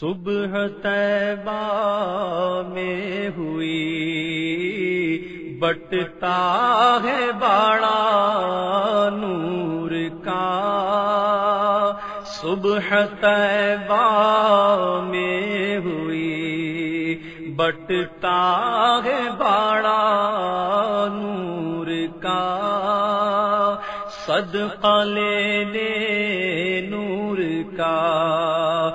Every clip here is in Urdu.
صبح طیبہ میں ہوئی، بٹتا ہے باڑا نور کا۔ صبح طیبہ میں ہوئی، بٹتا ہے باڑا نور کا۔ صدقہ لے لے نور کا۔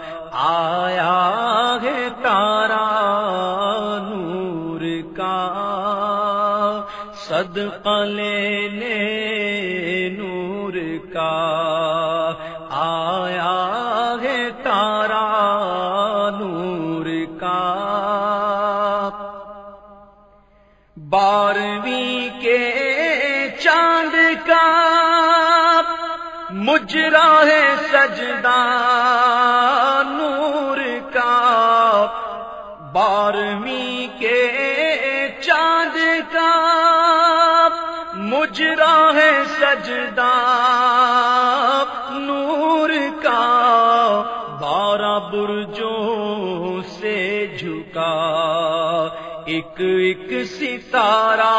آیا ہے تارا نور کا صدقہ لینے نور کا آیا ہے تارا نور کا بارہویں کے چاند کا مجرا ہے سجدہ بارہویں کے چاند کا مجرا ہے سجدہ نور کا بارہ برجوں سے جھکا ایک ایک ستارہ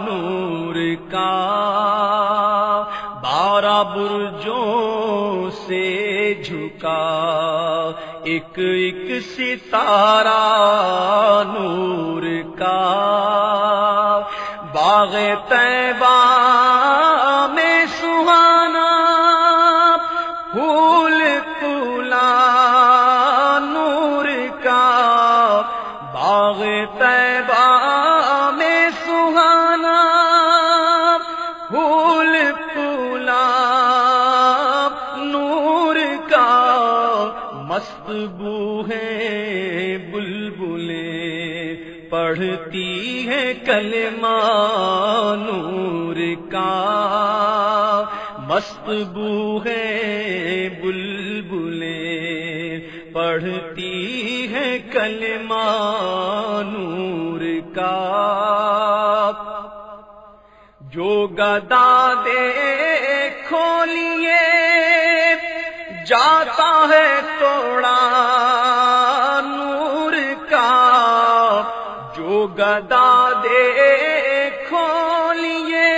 نور کا بارہ برجوں ایک ایک ستارہ نور کا مست بو ہے بلبلیں پڑھتی ہے کلمہ نور کا مست بو ہے بلبلیں پڑھتی ہے کلمہ نور کا جو گدا دے کھولیے جاتا ہے توڑا نور کا۔ جو گدا دے کھولیے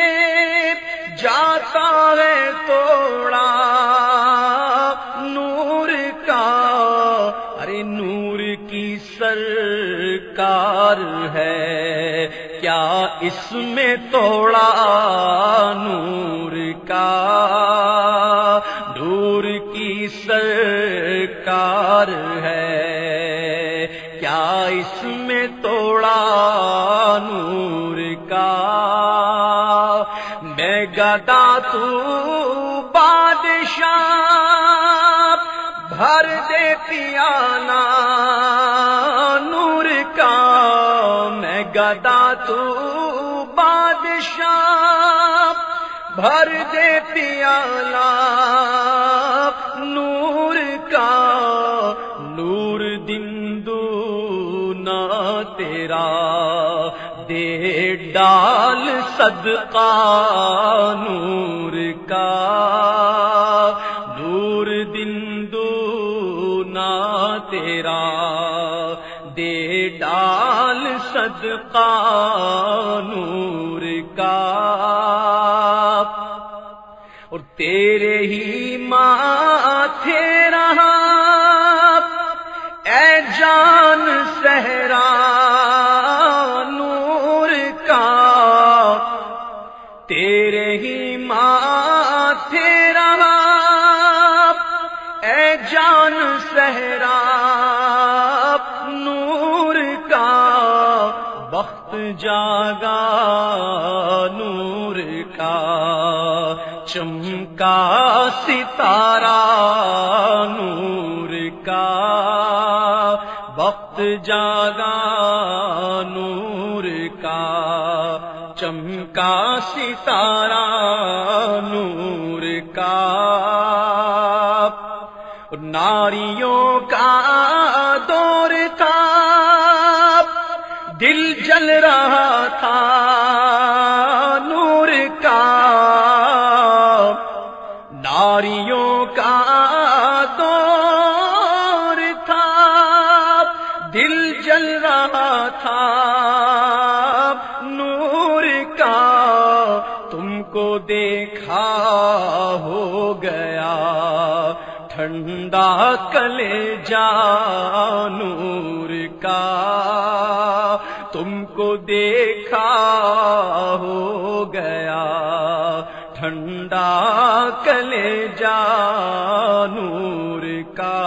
جاتا ہے توڑا نور کا۔ ارے نور کی سرکار ہے، کیا اس میں توڑا نور کا؟ سرکار ہے۔ کیا اس میں توڑا نور کا؟ میں گدا تو بادشاہ، بھر دیتی آنا نور کا۔ میں گدا تو بادشاہ، بھر دیتی آنا ڈال صدقہ نور کا۔ نور دن نا تیرا۔ دے ڈال صدقہ نور کا۔ اور تیرے ہی ماں رہا تیرے ہی ماں رہا۔ اے جان سہرا نور کا وقت جاگا۔ نور کا چمکا ستارہ۔ نور کا وقت جاگا۔ ستارہ نور کا ناریوں کا دور تھا۔ دل جل رہا تھا کو دیکھا ہو گیا، ٹھنڈا کلے جا نور کا۔ تم کو دیکھا ہو گیا، ٹھنڈا کلے جا نور کا۔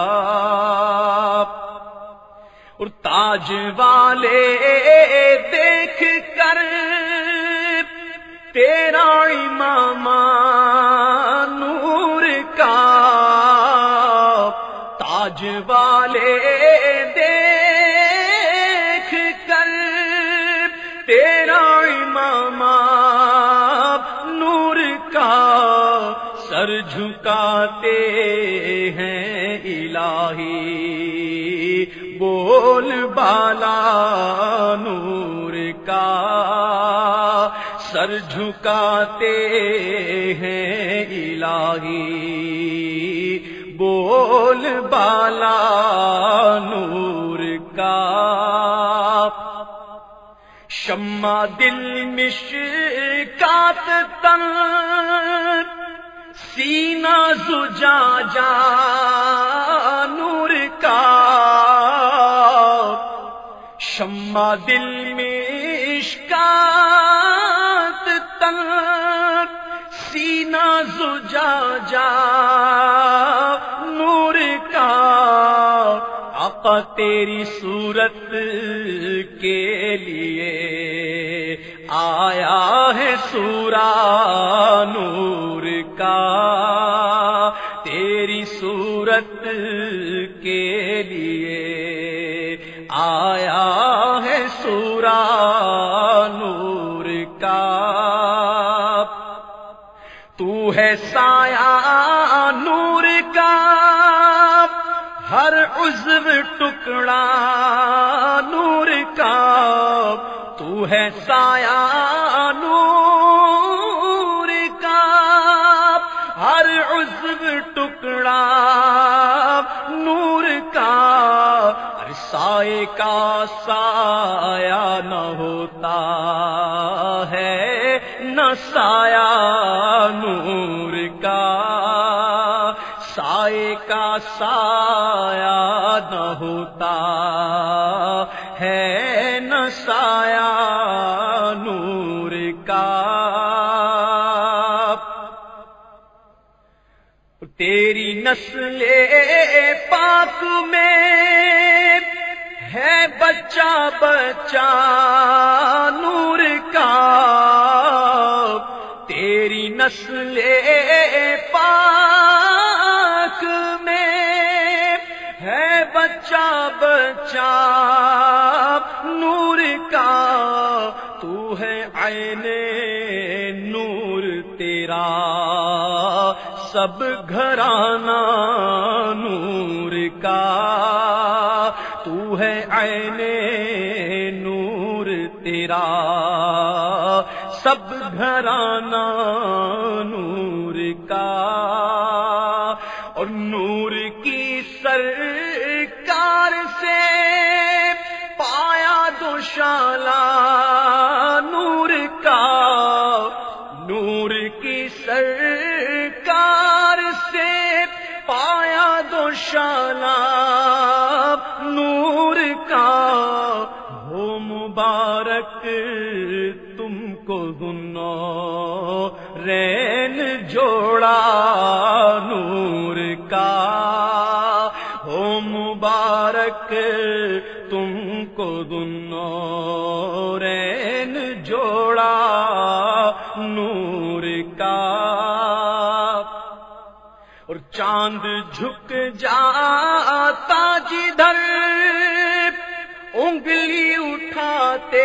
اور تاج والے دیکھ کر تیرا امام نور کا تاج والے دیکھ کر تیرا امام نور کا سر جھکاتے ہیں الہی بول بالا نور کا سر جھکاتے ہیں الہی۔ بول بالا نور کا۔ شما دل مش کات تن۔ سینا زجا جا نور کا۔ شما دل مشکات سینا زجا جا نور کا آقا تیری صورت کے لیے آیا ہے سورا نور کا۔ تیری صورت کے لیے آیا عزو ٹکڑا نور کا، تو ہے سایہ نور کا۔ ہر عزو ٹکڑا نور کا، ہر سائے کا سایہ نہ ہوتا ہے، نہ سایہ سایہ نہ ہوتا ہے نہ سایہ نور کا۔ تیری نسل پاک میں ہے، بچہ بچہ نور کا۔ تیری نسل پاک بچہ بچہ نور کا، تو ہے عین نور تیرا۔ سب گھرانا نور کا، تو ہے عین نور تیرا۔ سب گھرانا نور کا۔ پایا دوشالا نور کا ہو مبارک، تم کو گنو رین جوڑا نور کا ہو مبارک، تم کو دنو رین جوڑا نور چاند جھک جاتا جدھر انگلی اٹھاتے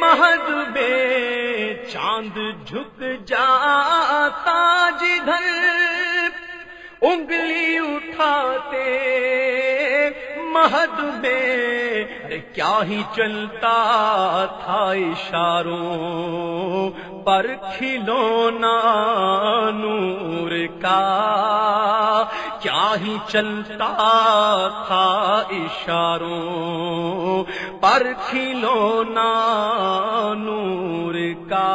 مہد میں چاند جھک جاتا جدھر انگلی اٹھاتے مہد میں، ارے کیا ہی چلتا تھا اشاروں پر کھلونا نور کا؟ کیا ہی چلتا تھا اشاروں پر کھلونا نور کا؟